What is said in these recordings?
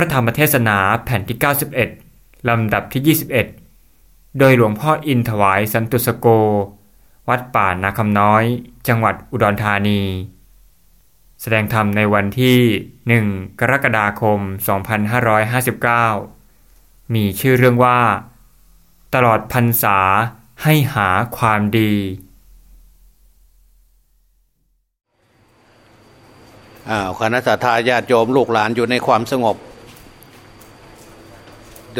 พระธรรมเทศนาแผ่นที่ 91 ลำดับที่ 21 โดยหลวงพ่ออินถวายสันตุสโก วัดป่านาคำน้อย จังหวัดอุดรธานี แสดงธรรมในวันที่ 1 กรกฎาคม 2559 มีชื่อเรื่องว่า ตลอดพรรษาให้หาความดี อ้าวคณะสัตยาญาติโยมลูกหลานอยู่ในความสงบ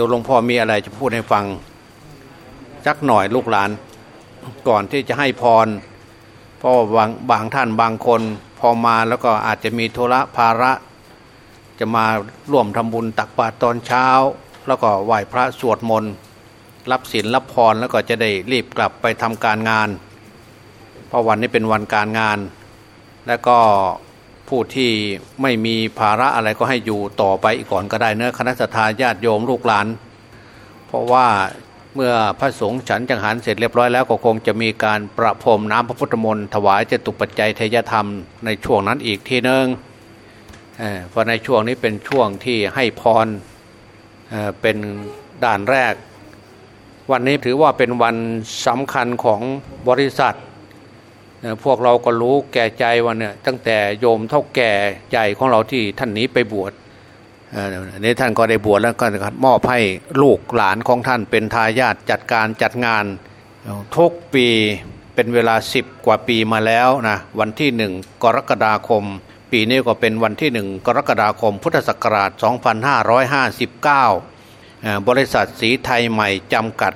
ดี๋ยวหลวงพ่อมีอะไรจะพูดให้ฟังสักหน่อยลูกหลาน ก่อนที่จะให้พรเพราะว่าบางบางท่านบางคน พอมาแล้วก็อาจจะมีธุระภาระ จะมาร่วมทำบุญตักบาตรตอนเช้า แล้วก็ไหว้พระสวดมนต์รับศีลรับพรแล้วก็จะได้รีบกลับไปทำการงาน เพราะวันนี้เป็นวันการงาน แล้วก็ ผู้ที่ไม่มีภาระอะไรก็ให้อยู่ต่อไปอีกก่อนก็ได้เนื้อะคณะสัตยาญาติโยมลูกหลาน เพราะว่าเมื่อพระสงฆ์ฉันจังหันเสร็จเรียบร้อยแล้วก็คงจะมีการประพรมน้ำพระพุทธมนต์ถวายเจตุปัจจัยเทยธรรมในช่วงนั้นอีกทีนึงเอ่อเพราะในช่วงนี้เป็นช่วงที่ให้พรเเป็นด่านแรก วันนี้ถือว่าเป็นวันสำคัญของบริษัท พวกเราก็รู้แก่ใจวันเนี่ยตั้งแต่โยมเท่าแก่ใหญ่ของเราที่ท่านนี้ไปบวชเอ่ออันนี้ท่านก็ได้บวชแล้วก็มอบให้ลูกหลานของท่านเป็นทายาทจัดการจัดงานทุกปีเป็นเวลา10กว่าปีมาแล้วนะวันที่หนึ่งกรกฎาคม ปีนี้ก็เป็นวันที่หนึ่งกรกฎาคม พุทธศักราช 2559 บริษัทสีไทยใหม่จำกัด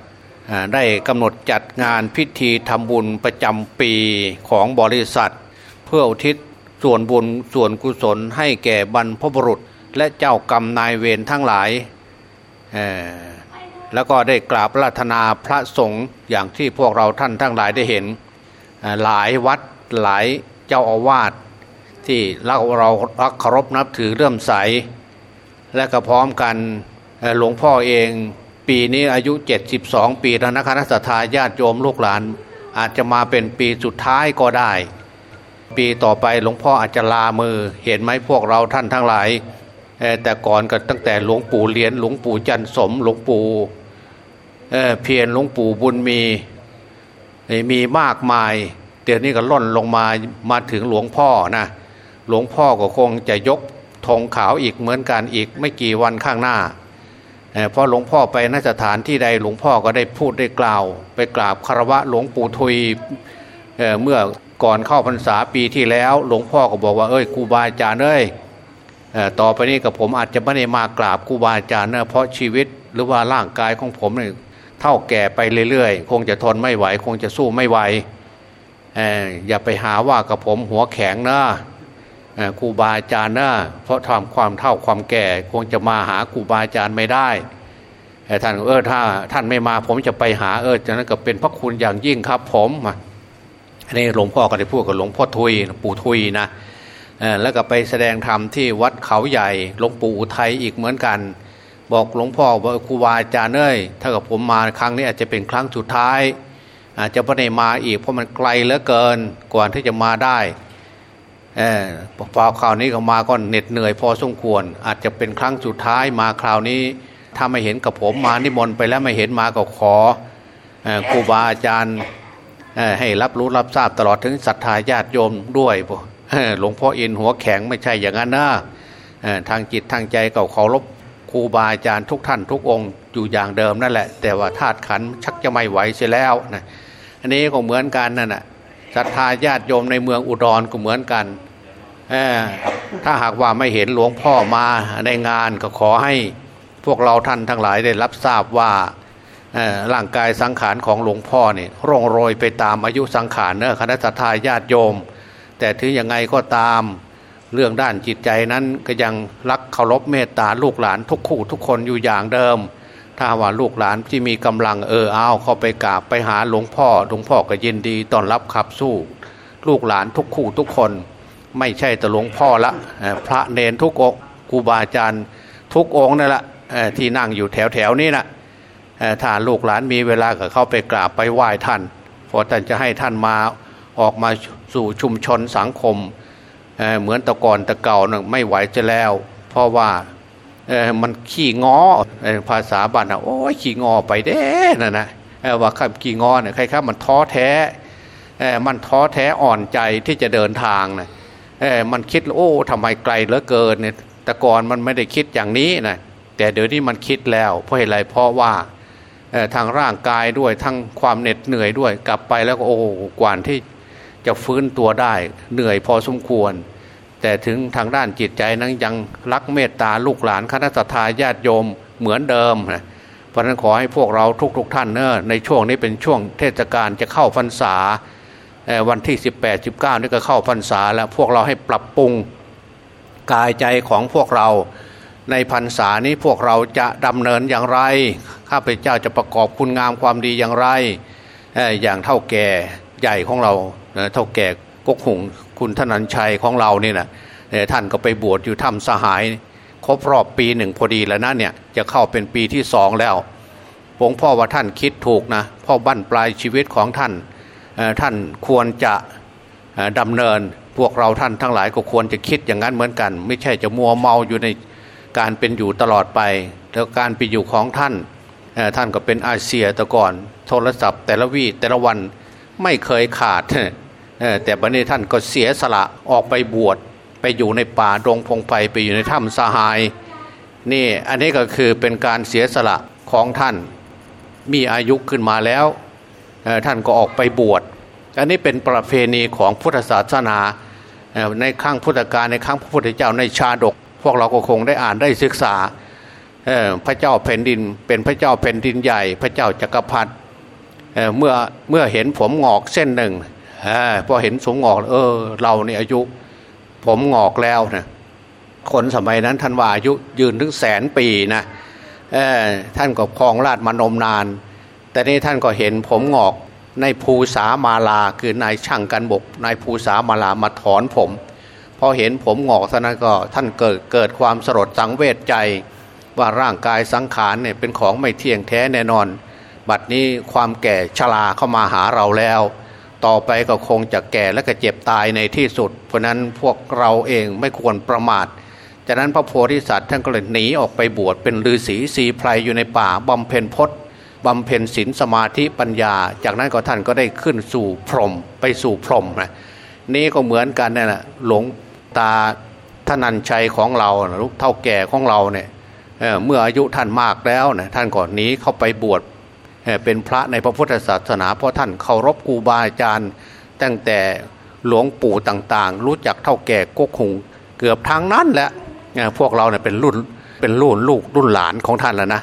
ได้กำหนดจัดงานพิธีทำบุญประจำปีของบริษัท เพื่ออุทิศส่วนบุญส่วนกุศลให้แก่บรรพบุรุษ และเจ้ากรรมนายเวรทั้งหลาย แล้วก็ได้กราบราธนาพระสงฆ์อย่างที่พวกเราท่านทั้งหลายได้เห็น หลายวัดหลายเจ้าอาวาสที่เราเรารักเคารพนับถือเรื่มใส และก็พร้อมกันหลวงพ่อเอง ปีนี้อายุ 72 ปีแล้วนะคณะสัตยาญาติโยมลูกหลาน อาจจะมาเป็นปีสุดท้ายก็ได้ ปีต่อไปหลวงพ่ออาจจะลามือ เห็นไหมพวกเราท่านทั้งหลาย แต่ก่อนก็ตั้งแต่หลวงปู่เลียนหลวงปู่จันสมหลวงปู่เเพียรหลวงปู่บุญมีมีมากมายเดี๋ยวนี้ก็ล่นลงมามาถึงหลวงพ่อนะหลวงพ่อก็คงจะยกธงขาวอีกเหมือนกันอีกไม่กี่วันข้างหน้า เอ่อพอหลวงพ่อไปนสถานที่ใดหลวงพ่อก็ได้พูดได้กล่าว ไปกราบคารวะหลวงปู่ทุยเเมื่อก่อนเข้าพรรษาปีที่แล้ว หลวงพ่อก็บอกว่าเอ้ยครูบาอาจารย์เอ้ยต่อไปนี้กับผมอาจจะไม่ได้มากราบครูบาอาจารย์นะเพราะชีวิตหรือว่าร่างกายของผมเนี่ยเท่าแก่ไปเรื่อยๆ คงจะทนไม่ไหว คงจะสู้ไม่ไหวออย่าไปหาว่ากับผมหัวแข็งนะ ครูบาอาจารย์นะเพราะทำความเท่าความแก่คงจะมาหาครูบาอาจารย์ไม่ได้ท่านเออถ้าท่านไม่มาผมจะไปหาเออจากนั้นก็เป็นพระคุณอย่างยิ่งครับผมอันนี้หลวงพ่อก็ได้พูดกับหลวงพ่อทุยปู่ทุยนะแล้วก็ไปแสดงธรรมที่วัดเขาใหญ่หลวงปู่อุทัยอีกเหมือนกัน บอกหลวงพ่อว่าครูบาอาจารย์เอ้ยถ้ากับผมมาครั้งนี้อาจจะเป็นครั้งสุดท้าย อาจจะไม่ได้มาอีกเพราะมันไกลเหลือเกินกว่าที่จะมาได้ พอคราวนี้เขามาก็เหน็ดเหนื่อยพอสมควร อาจจะเป็นครั้งสุดท้ายมาคราวนี้ ถ้าไม่เห็นกับผมมานิมนต์ไปแล้วไม่เห็นมาก็ขอครูบาอาจารย์ให้รับรู้รับทราบตลอดถึงศรัทธาญาติโยมด้วยหลวงพ่ออินหัวแข็งไม่ใช่อย่างนั้นนะทางจิตทางใจก็เคารพครูบาอาจารย์ทุกท่านทุกองค์อยู่อย่างเดิมนั่นแหละ แต่ว่าธาตุขันชักจะไม่ไหวเสียแล้วนะอันนี้ก็เหมือนกันนั่นแหะ ศรัทธาญาติโยมในเมืองอุดรก็เหมือนกันถ้าหากว่าไม่เห็นหลวงพ่อมาในงานก็ขอให้พวกเราท่านทั้งหลายได้รับทราบว่าร่างกายสังขารของหลวงพ่อเนี่ยร่องโรยไปตามอายุสังขารเนอะคณะทาญาติโยม แต่ถึงยังไงก็ตามเรื่องด้านจิตใจนั้นก็ยังรักเคารพเมตตาลูกหลานทุกคู่ทุกคนอยู่อย่างเดิม ถ้าว่าลูกหลานที่มีกำลังเออเอาเข้าไปกราบไปหาหลวงพ่อหลวงพ่อก็ยินดีต้อนรับขับสู้ ลูกหลานทุกคู่ทุกคน ไม่ใช่แต่หลวงพ่อละพระเนนทุกองค์ครูบาอาจารย์ทุกองนั่นแหละที่นั่งอยู่แถวแถวๆนี้นะเอ่อถ้าลูกหลานมีเวลาก็เข้าไปกราบไปไหว้ท่านเพราะท่านจะให้ท่านมาออกมาสู่ชุมชนสังคมเเหมือนตะก่อนตะเก่านะไม่ไหวจะแล้ว เพราะว่า มันขี้งอภาษาบ้านนะโอ้ยขี้งอไปเด้นะนะว่าคำขี้งอเนี่ยใครครับมันท้อแท้มันท้อแท้อ่อนใจที่จะเดินทางนะมันคิดโอ้ทำไมไกลเหลือเกินเนี่ยแต่ก่อนมันไม่ได้คิดอย่างนี้นะแต่เดี๋ยวนี้มันคิดแล้วเพราะอะไรเพราะว่าทางร่างกายด้วยทั้งความเหน็ดเหนื่อยด้วยกลับไปแล้วก็โอ้กว่าที่จะฟื้นตัวได้เหนื่อยพอสมควร แต่ถึงทางด้านจิตใจนั้นยังรักเมตตาลูกหลานคณะสัตยาญาติโยมเหมือนเดิมนะเพราะนั้นขอให้พวกเราทุกๆทท่านเนอะในช่วงนี้เป็นช่วงเทศกาลจะเข้าพรรษาวันที่ 18 19นี่ก็เข้าพรรษาแล้วพวกเราให้ปรับปรุงกายใจของพวกเรา ในพรรษานี้พวกเราจะดำเนินอย่างไร ข้าพเจ้าจะประกอบคุณงามความดีอย่างไร อย่างเท่าแก่ใหญ่ของเราเท่าแก่กกหุง คุณธนัญชัยของเราเนี่ยนะท่านก็ไปบวชอยู่ถ้ำสหาย ครบรอบปีหนึ่งพอดีแล้วนะเนี่ยจะเข้าเป็นปีที่สองแล้วหลวงพ่อว่าท่านคิดถูกนะพ่อบั้นปลายชีวิตของท่านท่านควรจะดำเนินพวกเราท่านทั้งหลายก็ควรจะคิดอย่างนั้นเหมือนกัน ไม่ใช่จะมัวเมาอยู่ในการเป็นอยู่ตลอดไปแล้วการไปอยู่ของท่านท่านก็เป็นอาเซียแต่ก่อน โทรศัพท์แต่ละวีแต่ละวันไม่เคยขาด แต่บัดนี้ท่านก็เสียสละออกไปบวชไปอยู่ในป่าดงพงไพไปอยู่ในถ้ำสหาย นี่อันนี้ก็คือเป็นการเสียสละของท่านมีอายุขึ้นมาแล้วท่านก็ออกไปบวชอันนี้เป็นประเพณีของพุทธศาสนาในข้างพุทธกาลในข้างพระพุทธเจ้าในชาดก พวกเราก็คงได้อ่านได้ศึกษาพระเจ้าแผ่นดินเป็นพระเจ้าแผ่นดินใหญ่ พระเจ้าจักรพรรดิเมื่อเมื่อเห็นผมงอกเส้นหนึ่ง พอเห็นสมงอก เออ เราเนี่อายุ ผมงอกแล้วนะคนสมัยนั้นท่านว่าอายุยืนถึงแสนปีนะท่านก็คลองราชมานมนาน แต่นี่ท่านก็เห็นผมงอกในภูสามาลาคือนายช่างกันบกนายภูสามาลามาถอนผม พอเห็นผมงอกท่านก็ท่านเกิดเกิดความสลดสังเวชใจ ว่าร่างกายสังขารเนี่ยเป็นของไม่เที่ยงแท้แน่นอน บัดนี้ความแก่ชราเข้ามาหาเราแล้ว ต่อไปก็คงจะแก่และก็เจ็บตายในที่สุด เพราะนั้นพวกเราเองไม่ควรประมาทจากนั้นพระโพธิสัตว์ท่านก็เลยหนีออกไปบวชเป็นฤาษีสีไพรอยู่ในป่าบำเพ็ญพจน์บำเพ็ญศีลสมาธิปัญญา จากนั้นก็ท่านก็ได้ขึ้นสู่พรหมไปสู่พรหมนะนี่ก็เหมือนกันนี่แหละหลวงตาทนันชัยของเราลูกเท่าแก่ของเราเนี่ยเเมื่ออายุท่านมากแล้วนะท่านก่อนนี้เข้าไปบวช เป็นพระในพระพุทธศาสนา เพราะท่านเคารพครูบาอาจารย์ ตั้งแต่หลวงปู่ต่างๆ รู้จักเท่าแก่กกหงเกือบทางนั้นแหละพวกเราเนี่ยเป็นรุ่นเป็นรุ่นลูกรุ่นหลานของท่านแล้วนะ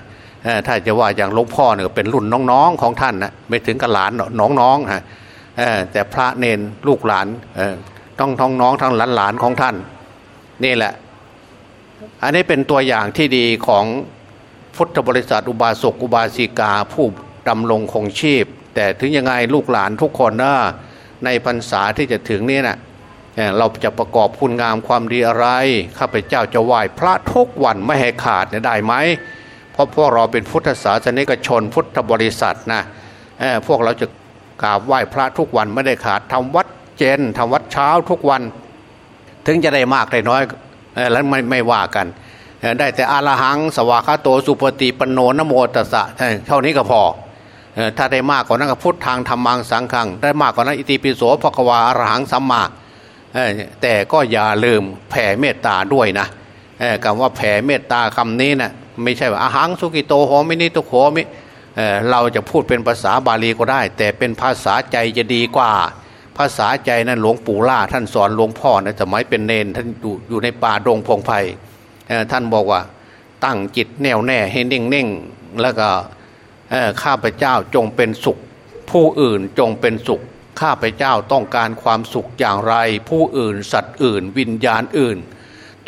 ถ้าจะว่าอย่างหลวงพ่อเนี่ยเป็นรุ่นน้องๆของท่านนะไม่ถึงกับหลานน้องๆฮะแต่พระเนนลูกหลานต้องท้องน้องทั้งหลานหลานของท่าน นี่แหละ อันนี้เป็นตัวอย่างที่ดีของพุทธบริษัทอุบาสกอุบาสิกาผู้ ดำรงคงชีพ แต่ถึงยังไงลูกหลานทุกคนนะในพรรษาที่จะถึงนี่นะเราจะประกอบคุณงามความดีอะไรข้าพเจ้าจะไหว้พระทุกวันไม่ให้ขาดเนี่ยได้ไหมเพราะพวกเราเป็นพุทธศาสนิกชนพุทธบริษัทนะพวกเราจะกราบไหว้พระทุกวันไม่ได้ขาดทำวัดเจนทำวัดเช้าทุกวัน ถึงจะได้มากได้น้อยแล้วไม่ไม่ว่ากัน ได้แต่อาลหังสวากาโตสุปฏิปโนนโมตสะเท่านี้ก็พอ ถ้าได้มากกว่านั้นก็พุทธทางธรรมังสังขังได้มากกว่านั้นอิติปิโสภควาอรหังสัมมาแต่ก็อย่าลืมแผ่เมตตาด้วยนะคำว่าแผ่เมตตาคำนี้นะ่ะไม่ใช่ว่าอาหังสุกิโตโหมินิตุโหมิเราจะพูดเป็นภาษาบาลีก็ได้ แต่เป็นภาษาใจจะดีกว่า ภาษาใจนั้นหลวงปู่ล่าท่านสอนหลวงพ่อในสมัยเป็นเนนท่านอยู่อยู่ในป่าดงพงไพ่ท่านบอกว่าตั้งจิตแน่วแน่ให้เน่งเน่งแล้วก็ ข้าพเจ้าจงเป็นสุข ผู้อื่นจงเป็นสุข ข้าพเจ้าต้องการความสุขอย่างไร ผู้อื่นสัตว์อื่น วิญญาณอื่น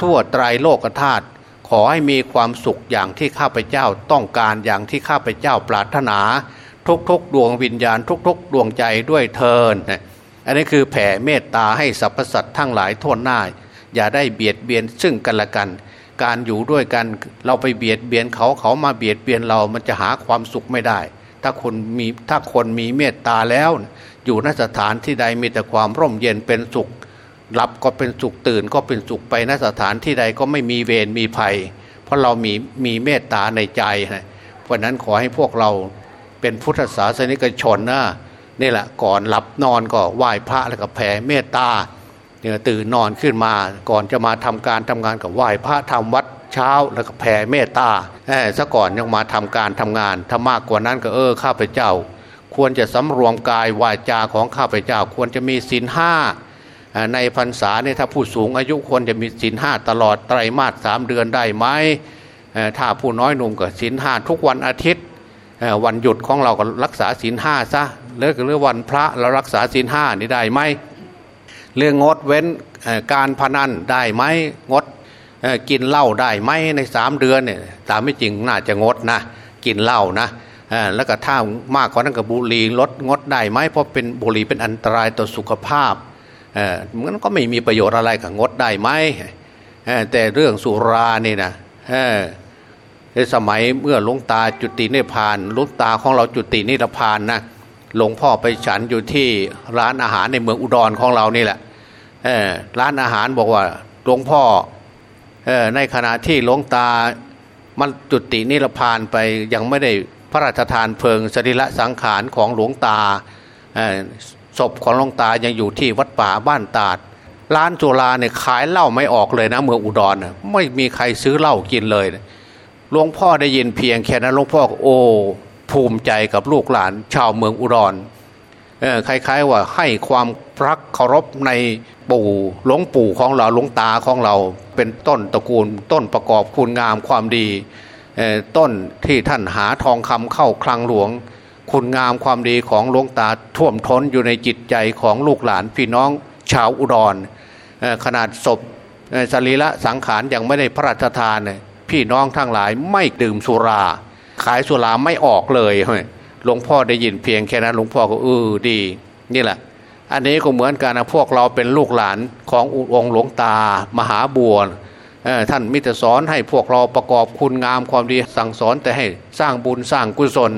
ทั่วไตรโลกธาตุขอให้มีความสุขอย่างที่ข้าพเจ้าต้องการอย่างที่ข้าพเจ้าปรารถนา ทุกๆ ดวงวิญญาณทุก ๆ ดวงใจด้วยเทินอันนี้คือแผ่เมตตาให้สรรพสัตว์ทั้งหลายทนหน้า อย่าได้เบียดเบียนซึ่งกันและกัน การอยู่ด้วยกัน เราไปเบียดเบียนเขาเขามาเบียดเบียนเรามันจะหาความสุขไม่ได้ ถ้าคนมีถ้าคนมีเมตตาแล้ว อยู่นสถานที่ใดมีแต่ความร่มเย็นเป็นสุขหลับก็เป็นสุขตื่นก็เป็นสุขไปนสถานที่ใดก็ไม่มีเวรมีภัย เพราะเรามีมีเมตตาในใจนะเพราะนั้นขอให้พวกเราเป็นพุทธศาสนิกชนนะนี่แหละก่อนหลับนอนก็ไหว้พระแล้วก็แผ่เมตตา เนี่ยตื่นนอนขึ้นมาก่อนจะมาทำการทำงานกับไหว้พระทำวัดเช้าแล้วก็แผ่เมตตาซะก่อนยังมาทำการทำงานถ้ามากกว่านั้นก็เออข้าพเจ้า ควรจะสำรวมกายวาจาของข้าพเจ้า ควรจะมีศีลห้าในพรรษาเนี่ยถ้าผู้สูงอายุควรจะมีศีลห้าตลอดไตรมาสสามเดือนได้ไหมถ้าผู้น้อยหนุ่มก็ศีลห้าทุกวันอาทิตย์วันหยุดของเราก็รักษาศีลห้าซะเลิกเรื่องวันพระเรารักษาศีลห้านี่ได้ไหม เรื่องงดเว้นการพนันได้ไหมงดกินเหล้าได้ไหมในสามเดือนเนี่ยตามไม่จริงน่าจะงดนะกินเหล้านะแล้วก็ถ้ามากกว่านั้นกับบุหรี่ลดงดได้ไหมเพราะเป็นบุหรี่เป็นอันตรายต่อสุขภาพมันก็ไม่มีประโยชน์อะไรกับงดได้ไหมแต่เรื่องสุรานี่นะในสมัยเมื่อหลวงตาจุตินิพานลวงตาของเราจุตินิพานนะ หลวงพ่อไปฉันอยู่ที่ร้านอาหารในเมืองอุดรของเรานี่แหละร้านอาหารบอกว่าหลวงพ่อในขณะที่หลวงตามันจุตินิพพานไปยังไม่ได้พระราชทานเพลิงสรีระสังขารของหลวงตาศพของหลวงตายังอยู่ที่วัดป่าบ้านตาด ร้านจุฬาเนี่ยขายเหล้าไม่ออกเลยนะเมืองอุดรไม่มีใครซื้อเหล้ากินเลยหลวงพ่อได้ยินเพียงแค่นั้นหลวงพ่อโอ้ ภูมิใจกับลูกหลานชาวเมืองอุดรคล้ายๆว่าให้ความรักเคารพในปู่หลวงปู่ของเราหลวงตาของเราเป็นต้นตระกูล ต้นประกอบคุณงามความดีต้นที่ท่านหาทองคำเข้าคลังหลวง คุณงามความดีของหลวงตาท่วมท้นอยู่ในจิตใจของลูกหลานพี่น้องชาวอุดรขนาดศพสรีระสังขารยังไม่ได้พระราชทานพี่น้องทั้งหลายไม่ดื่มสุรา ขายสุราไม่ออกเลยหลวงพ่อได้ยินเพียงแค่นั้นหลวงพ่อก็เออดี นี่แหละ อันนี้ก็เหมือนกันนะพวกเราเป็นลูกหลานขององค์หลวงตามหาบัวท่านมิตรสอนให้พวกเราประกอบคุณงามความดีสั่งสอนแต่ให้สร้างบุญสร้างกุศล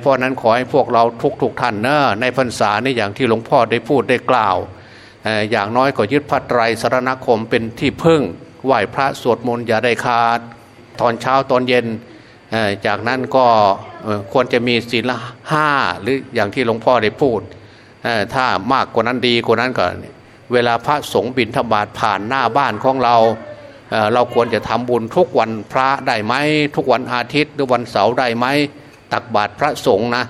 เพราะนั้นขอให้พวกเราทุกทุกท่านเนอะในพรรษานี่อย่างที่หลวงพ่อได้พูดได้กล่าว อย่างน้อยก็ยึดพระไตรสรณคมเป็นที่พึ่งไหว้พระสวดมนต์อย่าได้ขาด ตอนเช้าตอนเย็น จากนั้นก็ควรจะมีศีลห้าหรืออย่างที่หลวงพ่อได้พูด ถ้ามากกว่านั้นดีกว่านั้นก็เวลาพระสงฆ์บิณฑบาตผ่านหน้าบ้านของเรา เราควรจะทำบุญทุกวันพระได้ไหมทุกวันอาทิตย์หรือวันเสาร์ได้ไหมตักบาตรพระสงฆ์นะ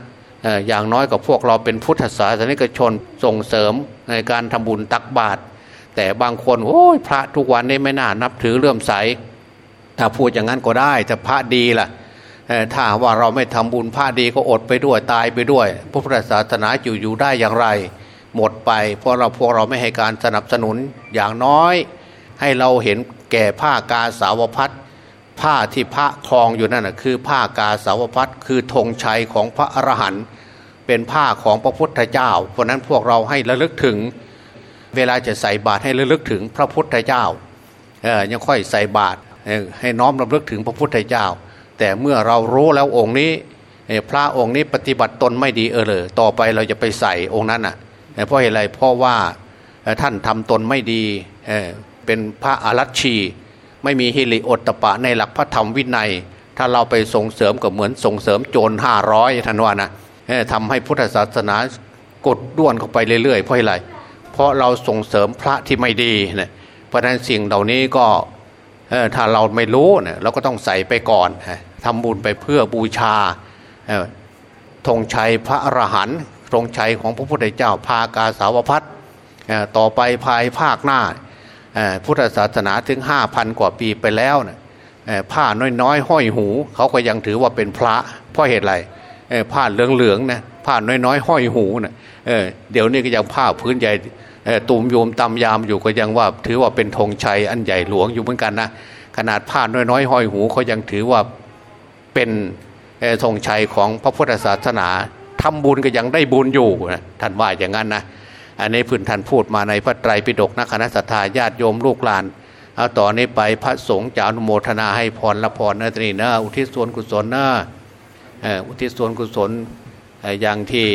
อย่างน้อยกับพวกเราเป็นพุทธศาสนิกชนส่งเสริมในการทำบุญตักบาตรแต่บางคนโอ้ยพระทุกวันนี้ไม่น่านับถือเลื่อมใส ถ้าพูดอย่างนั้นก็ได้แต่พระดีล่ะ ถ้าว่าเราไม่ทำบุญพระดีก็อดไปด้วยตายไปด้วยพระพุทธศาสนาอยู่อยู่ได้อย่างไร หมดไป เพราะเราพวกเราไม่ให้การสนับสนุนอย่างน้อย ให้เราเห็นแก่ผ้ากาสาวพัดผ้าที่พระคลองอยู่นั่นนะคือผ้ากาสาวพัดคือธงชัยของพระอรหันต์เป็นผ้าของพระพุทธเจ้า เพราะนั้นพวกเราให้ระลึกถึง เวลาจะใส่บาตรให้ระลึกถึงพระพุทธเจ้ายังค่อยใส่บาตรให้น้อมระลึกถึงพระพุทธเจ้า แต่เมื่อเรารู้แล้วองค์นี้พระองค์นี้ปฏิบัติตนไม่ดีเออเลยต่อไปเราจะไปใส่องค์นั้นอะเพราะอะไรเพราะว่าท่านทำตนไม่ดีเป็นพระอารัชชี ไม่มีฮิริโอตปะในหลักพระธรรมวินัย ถ้าเราไปส่งเสริมก็เหมือนส่งเสริมโจรห้าร้อยท่านว่านะทำให้พุทธศาสนากดด้วนเข้าไปเรื่อยๆเพราะอะไร เพราะเราส่งเสริมพระที่ไม่ดีนะเพราะนั้นสิ่งเหล่านี้ก็ถ้าเราไม่รู้เนี่ยเราก็ต้องใส่ไปก่อน ทำบุญไปเพื่อบูชาธงชัยพระอรหันต์ธงชัยของพระพุทธเจ้าพากาสาวพัฒต่อไปภายภาคหน้าพุทธศาสนาถึงห้าพันกว่าปีไปแล้วนะผ้าน้อยๆ ห้อยหู เขาก็ยังถือว่าเป็นพระ เพราะเหตุไรผ้าเหลืองๆนะผ้าน้อยๆ ห้อยหูนะเดี๋ยวนี้ก็ยังผ้าพื้นใหญ่ตุ่มโยมตำยามอยู่ก็ยังว่า ถือว่าเป็นธงชัยอันใหญ่หลวงอยู่เหมือนกันนะขนาดผ้าน้อยๆ ห้อยหูเขายังถือว่า เป็นธงชัยของพระพุทธศาสนาทำบุญก็ยังได้บุญอยู่นะท่านว่าอย่างนั้นนะอันนี้พื้นท่านพูดมาในพระไตรปิฎกนะคณะสัตยาญาติโยมลูกหลานเอาต่อนนี้ไปพระสงฆ์จะอนุโมทนาให้พรละพรนะนี่นะอุทิศส่วนกุศลนะอุทิศส่วนกุศลอย่างที่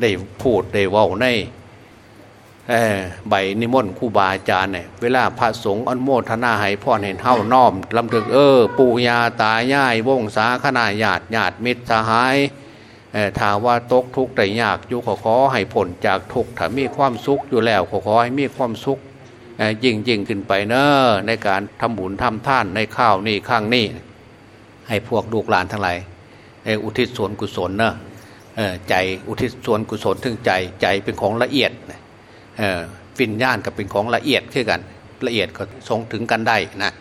ได้พูดได้ว่าใน ใบนิมนต์ครูบาอาจารย์เนี่ยเวลาพระสงฆ์อนโมทนาให้พ่อเห็นเท่าน้อมลำลึกเออ ปู่ยาตายายวงศาคณาญาติญาติมิตรสหายเออถ้าว่าตกทุกข์ได้ยากอยู่ขอขอให้ผลจากทุกข์ถ้ามีความสุขอยู่แล้วขอขอให้มีความสุขยิ่งยิ่งขึ้นไปเนอะในการทำบุญทำท่านในข้าวนี่ข้างนี่ให้พวกลูกหลานทั้งหลายอุทิศส่วนกุศลเนอะใจอุทิศส่วนกุศลถึงใจใจเป็นของละเอียดเวิญญาณก็เป็นของละเอียดขึ้นกัน ละเอียดก็ทรงถึงกันได้นะ